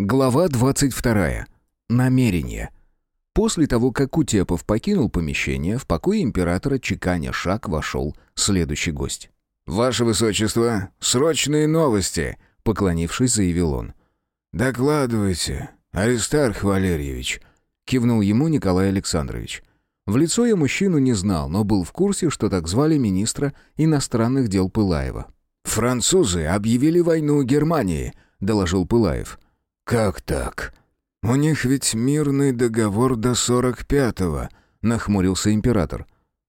Глава 22. Намерение. После того, как Кутепов покинул помещение, в покое императора чеканя шаг вошел следующий гость. «Ваше Высочество, срочные новости!» — поклонившись, заявил он. «Докладывайте, Аристарх Валерьевич!» — кивнул ему Николай Александрович. В лицо я мужчину не знал, но был в курсе, что так звали министра иностранных дел Пылаева. «Французы объявили войну Германии», — доложил Пылаев. «Как так? У них ведь мирный договор до сорок пятого», — нахмурился император.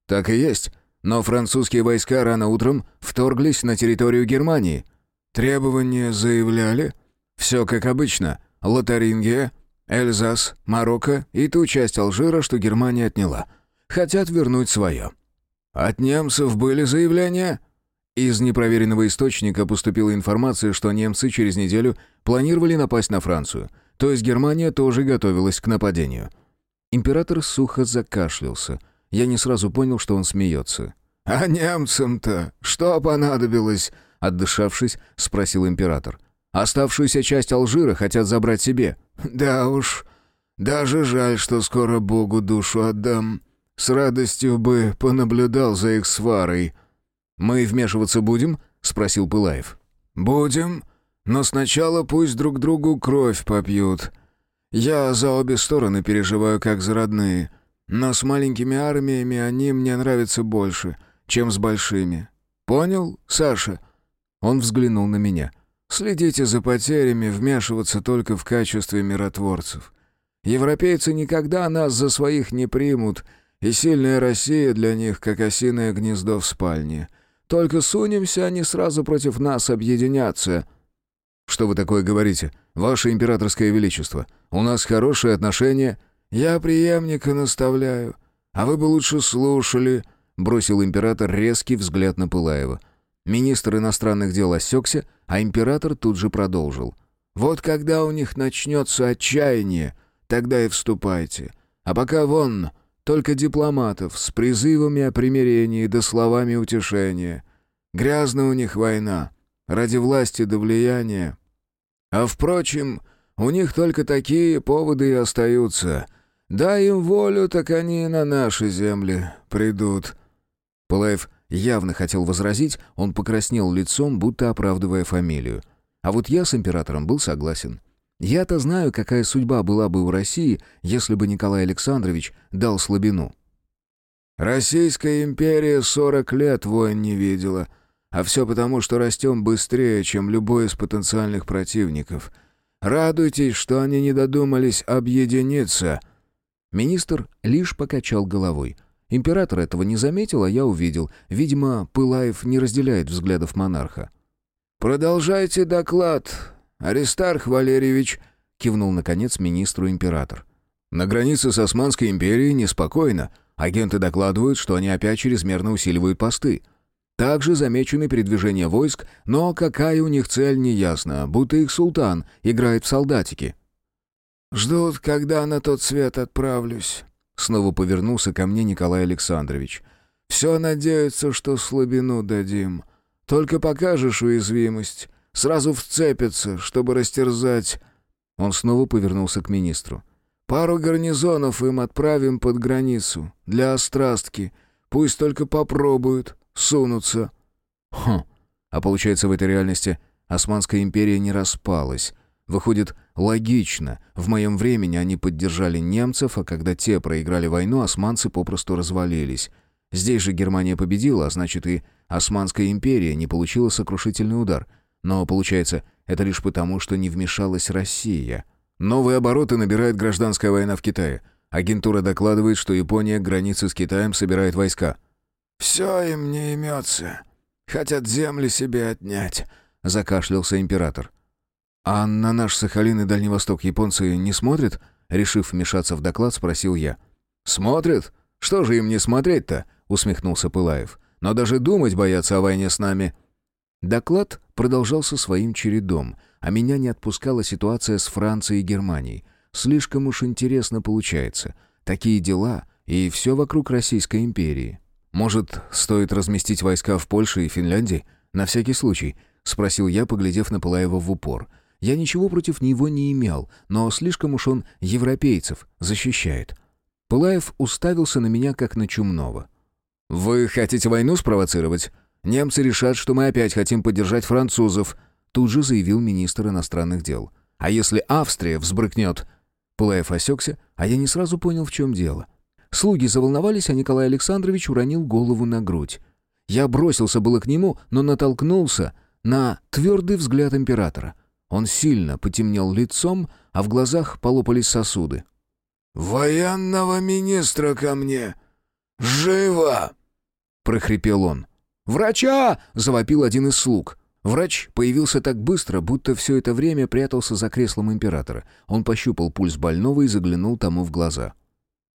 «Так и есть, но французские войска рано утром вторглись на территорию Германии. Требования заявляли. Все как обычно. Лотарингия, Эльзас, Марокко и ту часть Алжира, что Германия отняла. Хотят вернуть свое. От немцев были заявления?» Из непроверенного источника поступила информация, что немцы через неделю планировали напасть на Францию. То есть Германия тоже готовилась к нападению. Император сухо закашлялся. Я не сразу понял, что он смеется. «А немцам-то что понадобилось?» Отдышавшись, спросил император. «Оставшуюся часть Алжира хотят забрать себе». «Да уж, даже жаль, что скоро Богу душу отдам. С радостью бы понаблюдал за их сварой». «Мы вмешиваться будем?» — спросил Пылаев. «Будем, но сначала пусть друг другу кровь попьют. Я за обе стороны переживаю, как за родные, но с маленькими армиями они мне нравятся больше, чем с большими. Понял, Саша?» Он взглянул на меня. «Следите за потерями, вмешиваться только в качестве миротворцев. Европейцы никогда нас за своих не примут, и сильная Россия для них, как осиное гнездо в спальне». Только сунемся, они сразу против нас объединятся». «Что вы такое говорите? Ваше императорское величество, у нас хорошие отношения». «Я преемника наставляю, а вы бы лучше слушали», — бросил император резкий взгляд на Пылаева. Министр иностранных дел осекся, а император тут же продолжил. «Вот когда у них начнется отчаяние, тогда и вступайте. А пока вон, только дипломатов с призывами о примирении да словами утешения. Грязная у них война. Ради власти да влияния. А впрочем, у них только такие поводы и остаются. Дай им волю, так они и на наши земли придут». Пылаев явно хотел возразить, он покраснел лицом, будто оправдывая фамилию. А вот я с императором был согласен. Я-то знаю, какая судьба была бы у России, если бы Николай Александрович дал слабину. «Российская империя сорок лет войн не видела, а все потому, что растем быстрее, чем любой из потенциальных противников. Радуйтесь, что они не додумались объединиться». Министр лишь покачал головой. Император этого не заметил, а я увидел. Видимо, Пылаев не разделяет взглядов монарха. «Продолжайте доклад», «Аристарх Валерьевич», — кивнул, наконец, министру император. «На границе с Османской империей неспокойно. Агенты докладывают, что они опять чрезмерно усиливают посты. Также замечены передвижения войск, но какая у них цель, неясно, будто их султан играет в солдатики». «Ждут, когда на тот свет отправлюсь», — снова повернулся ко мне Николай Александрович. «Все надеются, что слабину дадим. Только покажешь уязвимость, Сразу вцепятся, чтобы растерзать...» Он снова повернулся к министру. «Пару гарнизонов им отправим под границу, для острастки. Пусть только попробуют, сунутся». «Хм, а получается в этой реальности Османская империя не распалась. Выходит, логично. В моем времени они поддержали немцев, а когда те проиграли войну, османцы попросту развалились. Здесь же Германия победила, а значит и Османская империя не получила сокрушительный удар — но, получается, это лишь потому, что не вмешалась Россия. Новые обороты набирает гражданская война в Китае. Агентура докладывает, что Япония к границе с Китаем собирает войска. «Все им не имется. Хотят земли себе отнять», — закашлялся император. «А на наш Сахалин и Дальний Восток японцы не смотрят?» Решив вмешаться в доклад, спросил я. «Смотрят? Что же им не смотреть-то?» — усмехнулся Пылаев. «Но даже думать боятся о войне с нами». Доклад продолжался своим чередом, а меня не отпускала ситуация с Францией и Германией. Слишком уж интересно получается. Такие дела, и все вокруг Российской империи. «Может, стоит разместить войска в Польше и Финляндии? На всякий случай?» — спросил я, поглядев на Пылаева в упор. Я ничего против него не имел, но слишком уж он европейцев защищает. Пылаев уставился на меня, как на чумного. «Вы хотите войну спровоцировать? Немцы решат, что мы опять хотим поддержать французов», тут же заявил министр иностранных дел. «А если Австрия взбрыкнет?» Пылаев осекся, а я не сразу понял, в чем дело. Слуги заволновались, а Николай Александрович уронил голову на грудь. Я бросился было к нему, но натолкнулся на твердый взгляд императора. Он сильно потемнел лицом, а в глазах полопались сосуды. «Военного министра ко мне! Живо!» — прохрипел он. «Врача!» — завопил один из слуг. Врач появился так быстро, будто все это время прятался за креслом императора. Он пощупал пульс больного и заглянул тому в глаза.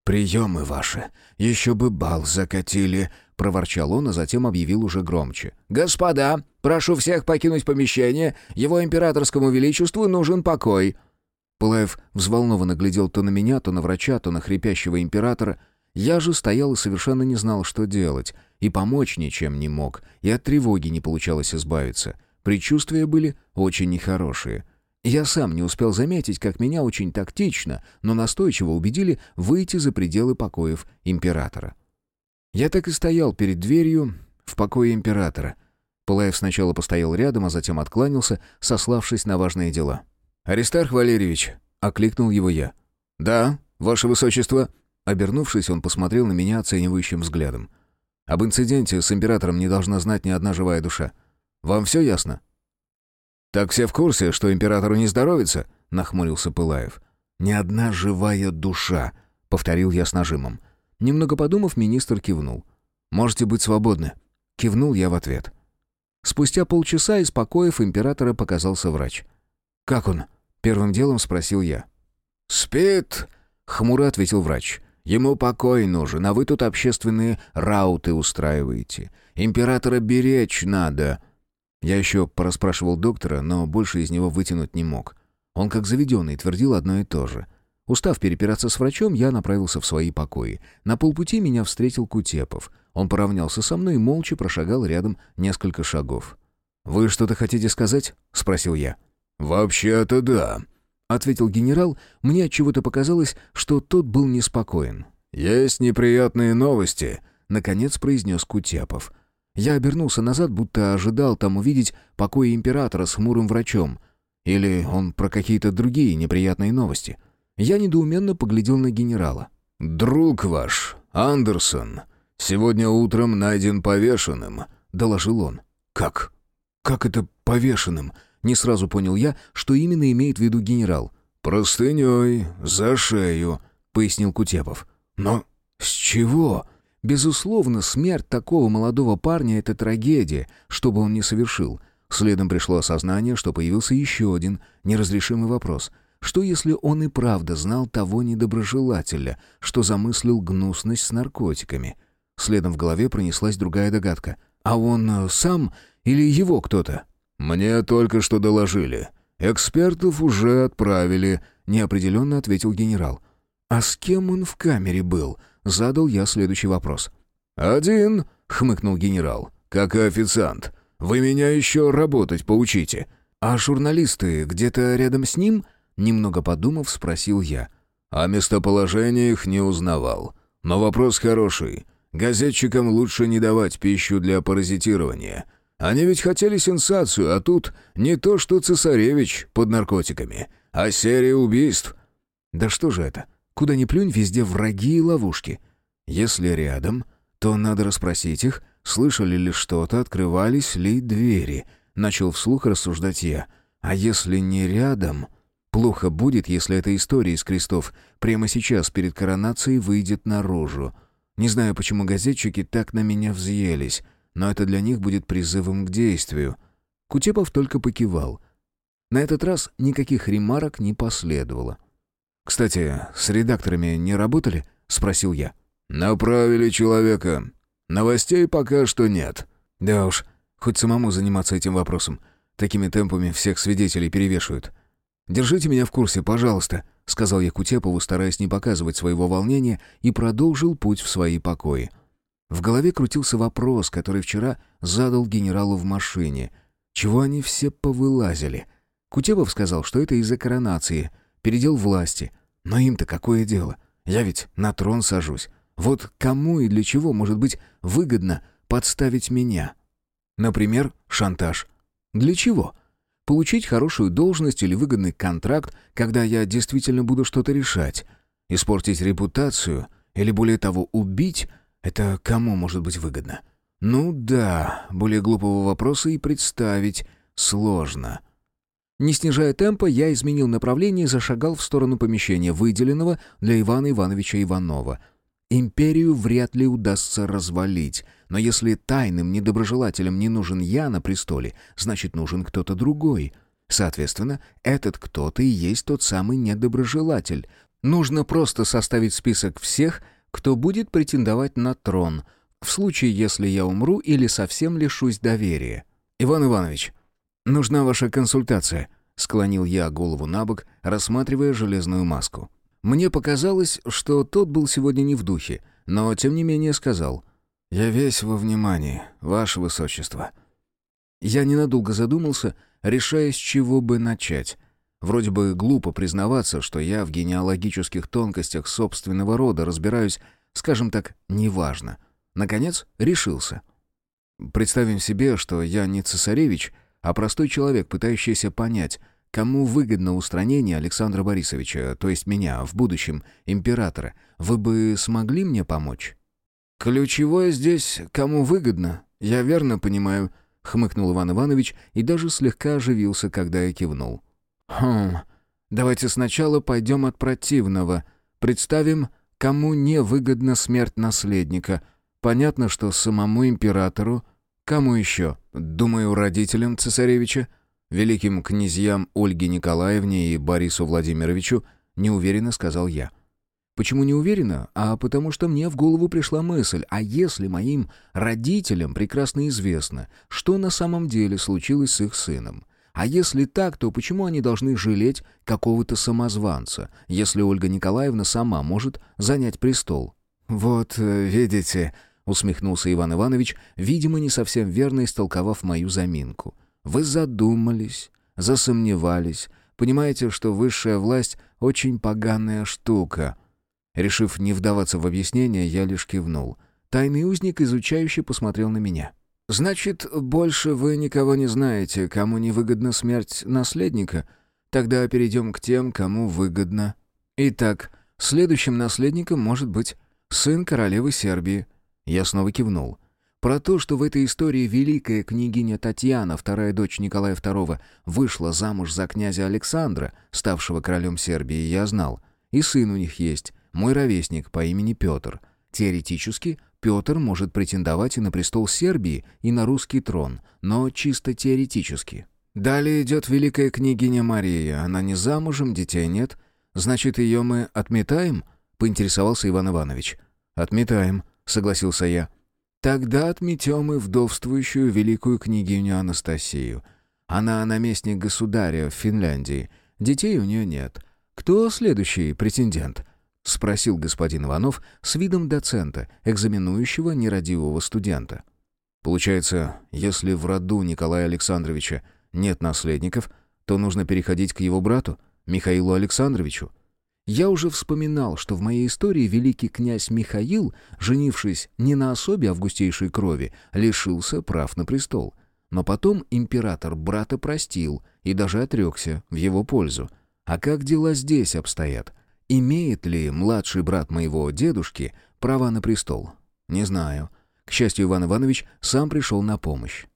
«Приемы ваши, еще бы бал закатили», — проворчал он, а затем объявил уже громче. «Господа, прошу всех покинуть помещение, его императорскому величеству нужен покой». Пылаев взволнованно глядел то на меня, то на врача, то на хрипящего императора. Я же стоял и совершенно не знал, что делать, и помочь ничем не мог, и от тревоги не получалось избавиться. Предчувствия были очень нехорошие. Я сам не успел заметить, как меня очень тактично, но настойчиво убедили выйти за пределы покоев императора. Я так и стоял перед дверью в покое императора. Пылаев сначала постоял рядом, а затем откланялся, сославшись на важные дела. «Аристарх Валерьевич», — окликнул его я. «Да, ваше высочество», Обернувшись, он посмотрел на меня оценивающим взглядом. «Об инциденте с императором не должна знать ни одна живая душа. Вам все ясно?» «Так все в курсе, что императору не здоровится?» — нахмурился Пылаев. «Ни одна живая душа», — повторил я с нажимом. Немного подумав, министр кивнул. «Можете быть свободны», — кивнул я в ответ. Спустя полчаса из покоев императора показался врач. «Как он?» — первым делом спросил я. «Спит», — хмуро ответил врач. Ему покой нужен, а вы тут общественные рауты устраиваете. Императора беречь надо». Я еще порасспрашивал доктора, но больше из него вытянуть не мог. Он, как заведенный, твердил одно и то же. Устав перепираться с врачом, я направился в свои покои. На полпути меня встретил Кутепов. Он поравнялся со мной и молча прошагал рядом несколько шагов. «Вы что-то хотите сказать?» — спросил я. «Вообще-то да», ответил генерал, мне от чего-то показалось, что тот был неспокоен. Есть неприятные новости, наконец произнес Кутепов. Я обернулся назад, будто ожидал там увидеть покой императора с хмурым врачом. Или он про какие-то другие неприятные новости. Я недоуменно поглядел на генерала. «Друг ваш, Андерсон, сегодня утром найден повешенным», — доложил он. «Как? Как это повешенным?» Не сразу понял я, что именно имеет в виду генерал. «Простыней, за шею», — пояснил Кутепов. «Но с чего?» Безусловно, смерть такого молодого парня — это трагедия, что бы он ни совершил. Следом пришло осознание, что появился еще один неразрешимый вопрос. Что если он и правда знал того недоброжелателя, что замыслил гнусность с наркотиками? Следом в голове пронеслась другая догадка. А он э, сам или его кто-то? «Мне только что доложили. Экспертов уже отправили», — неопределенно ответил генерал. «А с кем он в камере был?» — задал я следующий вопрос. «Один», — хмыкнул генерал, — «как и официант. Вы меня еще работать поучите». «А журналисты где-то рядом с ним?» — немного подумав, спросил я. «А местоположение их не узнавал. Но вопрос хороший. Газетчикам лучше не давать пищу для паразитирования». Они ведь хотели сенсацию, а тут не то что цесаревич под наркотиками, а серия убийств. Да что же это? Куда ни плюнь, везде враги и ловушки. Если рядом, то надо расспросить их, слышали ли что-то, открывались ли двери. Начал вслух рассуждать я. А если не рядом... Плохо будет, если эта история из крестов прямо сейчас перед коронацией выйдет наружу. Не знаю, почему газетчики так на меня взъелись но это для них будет призывом к действию. Кутепов только покивал. На этот раз никаких ремарок не последовало. «Кстати, с редакторами не работали?» — спросил я. «Направили человека. Новостей пока что нет». «Да уж, хоть самому заниматься этим вопросом. Такими темпами всех свидетелей перевешивают. Держите меня в курсе, пожалуйста», — сказал я Кутепову, стараясь не показывать своего волнения, и продолжил путь в свои покои. В голове крутился вопрос, который вчера задал генералу в машине. Чего они все повылазили? Кутебов сказал, что это из-за коронации, передел власти. Но им-то какое дело? Я ведь на трон сажусь. Вот кому и для чего может быть выгодно подставить меня? Например, шантаж. Для чего? Получить хорошую должность или выгодный контракт, когда я действительно буду что-то решать. Испортить репутацию или, более того, убить — это кому может быть выгодно? Ну да, более глупого вопроса и представить сложно. Не снижая темпа, я изменил направление и зашагал в сторону помещения, выделенного для Ивана Ивановича Иванова. Империю вряд ли удастся развалить, но если тайным недоброжелателям не нужен я на престоле, значит нужен кто-то другой. Соответственно, этот кто-то и есть тот самый недоброжелатель. Нужно просто составить список всех, кто будет претендовать на трон, в случае, если я умру или совсем лишусь доверия. Иван Иванович, «Нужна ваша консультация», — склонил я голову на бок, рассматривая железную маску. Мне показалось, что тот был сегодня не в духе, но тем не менее сказал. «Я весь во внимании, ваше высочество». Я ненадолго задумался, решая, с чего бы начать. Вроде бы глупо признаваться, что я в генеалогических тонкостях собственного рода разбираюсь, скажем так, неважно. Наконец, решился. Представим себе, что я не цесаревич — а простой человек, пытающийся понять, кому выгодно устранение Александра Борисовича, то есть меня, в будущем, императора, вы бы смогли мне помочь? «Ключевое здесь, кому выгодно, я верно понимаю», — хмыкнул Иван Иванович и даже слегка оживился, когда я кивнул. «Хм, давайте сначала пойдем от противного. Представим, кому не выгодна смерть наследника. Понятно, что самому императору Кому еще? Думаю, родителям цесаревича, великим князьям Ольге Николаевне и Борису Владимировичу, неуверенно сказал я. Почему не уверена? А потому что мне в голову пришла мысль, а если моим родителям прекрасно известно, что на самом деле случилось с их сыном? А если так, то почему они должны жалеть какого-то самозванца, если Ольга Николаевна сама может занять престол? «Вот, э, видите», усмехнулся Иван Иванович, видимо, не совсем верно истолковав мою заминку. Вы задумались, засомневались, понимаете, что высшая власть очень поганая штука. Решив не вдаваться в объяснение, я лишь кивнул. Тайный узник изучающе посмотрел на меня. Значит, больше вы никого не знаете, кому невыгодна смерть наследника? Тогда перейдем к тем, кому выгодно. Итак, следующим наследником может быть сын королевы Сербии, я снова кивнул. Про то, что в этой истории великая княгиня Татьяна, вторая дочь Николая II, вышла замуж за князя Александра, ставшего королем Сербии, я знал. И сын у них есть, мой ровесник по имени Петр. Теоретически, Петр может претендовать и на престол Сербии, и на русский трон, но чисто теоретически. Далее идет великая княгиня Мария. Она не замужем, детей нет. Значит, ее мы отметаем? Поинтересовался Иван Иванович. Отметаем согласился я. «Тогда отметем и вдовствующую великую княгиню Анастасию. Она наместник государя в Финляндии. Детей у нее нет. Кто следующий претендент?» — спросил господин Иванов с видом доцента, экзаменующего нерадивого студента. «Получается, если в роду Николая Александровича нет наследников, то нужно переходить к его брату, Михаилу Александровичу?» Я уже вспоминал, что в моей истории великий князь Михаил, женившись не на особе августейшей крови, лишился прав на престол. Но потом император брата простил и даже отрекся в его пользу. А как дела здесь обстоят? Имеет ли младший брат моего дедушки права на престол? Не знаю. К счастью, Иван Иванович сам пришел на помощь.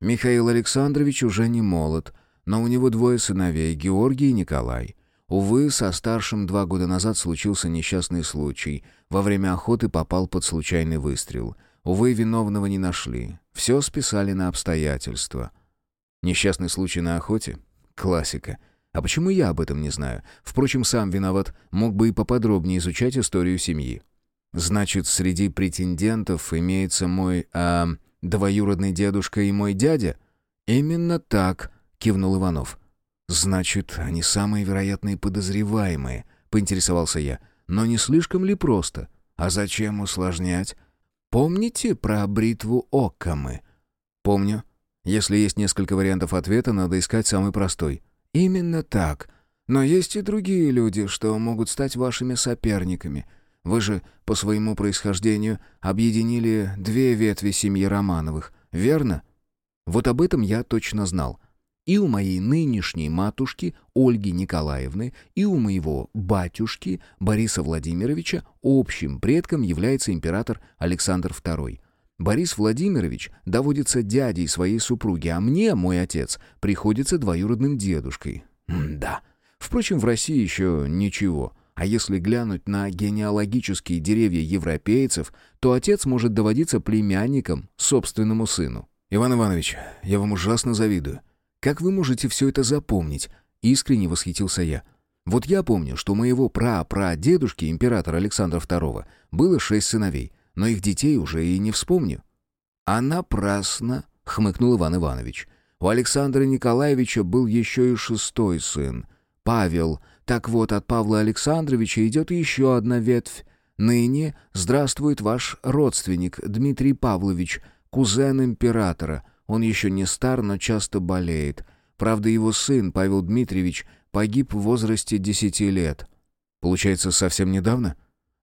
Михаил Александрович уже не молод, но у него двое сыновей, Георгий и Николай. Увы, со старшим два года назад случился несчастный случай. Во время охоты попал под случайный выстрел. Увы, виновного не нашли. Все списали на обстоятельства. Несчастный случай на охоте? Классика. А почему я об этом не знаю? Впрочем, сам виноват. Мог бы и поподробнее изучать историю семьи. Значит, среди претендентов имеется мой, а, двоюродный дедушка и мой дядя? Именно так, кивнул Иванов. «Значит, они самые вероятные подозреваемые», — поинтересовался я. «Но не слишком ли просто? А зачем усложнять? Помните про бритву Оккамы?» «Помню. Если есть несколько вариантов ответа, надо искать самый простой. «Именно так. Но есть и другие люди, что могут стать вашими соперниками. Вы же по своему происхождению объединили две ветви семьи Романовых, верно?» Вот об этом я точно знал. И у моей нынешней матушки Ольги Николаевны, и у моего батюшки Бориса Владимировича общим предком является император Александр II. Борис Владимирович доводится дядей своей супруги, а мне, мой отец, приходится двоюродным дедушкой. М да. Впрочем, в России еще ничего. А если глянуть на генеалогические деревья европейцев, то отец может доводиться племянником собственному сыну. «Иван Иванович, я вам ужасно завидую. Как вы можете все это запомнить?» Искренне восхитился я. «Вот я помню, что моего пра-пра-дедушки, императора Александра II, было шесть сыновей но их детей уже и не вспомню». «А напрасно», — хмыкнул Иван Иванович. «У Александра Николаевича был еще и шестой сын, Павел. Так вот, от Павла Александровича идет еще одна ветвь. Ныне здравствует ваш родственник Дмитрий Павлович, кузен императора. Он еще не стар, но часто болеет. Правда, его сын, Павел Дмитриевич, погиб в возрасте десяти лет». «Получается, совсем недавно?»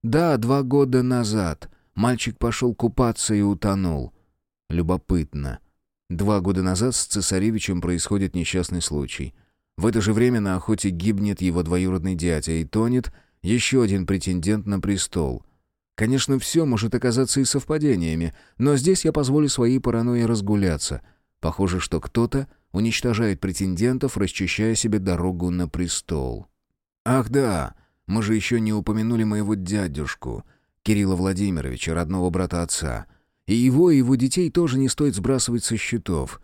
«Да, два года назад. Мальчик пошел купаться и утонул. Любопытно. Два года назад с цесаревичем происходит несчастный случай. В это же время на охоте гибнет его двоюродный дядя и тонет еще один претендент на престол. Конечно, все может оказаться и совпадениями, но здесь я позволю своей паранойи разгуляться. Похоже, что кто-то уничтожает претендентов, расчищая себе дорогу на престол. Ах да, мы же еще не упомянули моего дядюшку — Кирилла Владимировича, родного брата отца. И его, и его детей тоже не стоит сбрасывать со счетов.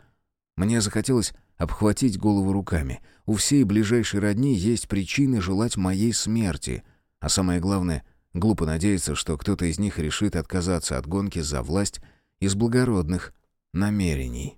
Мне захотелось обхватить голову руками. У всей ближайшей родни есть причины желать моей смерти. А самое главное, глупо надеяться, что кто-то из них решит отказаться от гонки за власть из благородных намерений.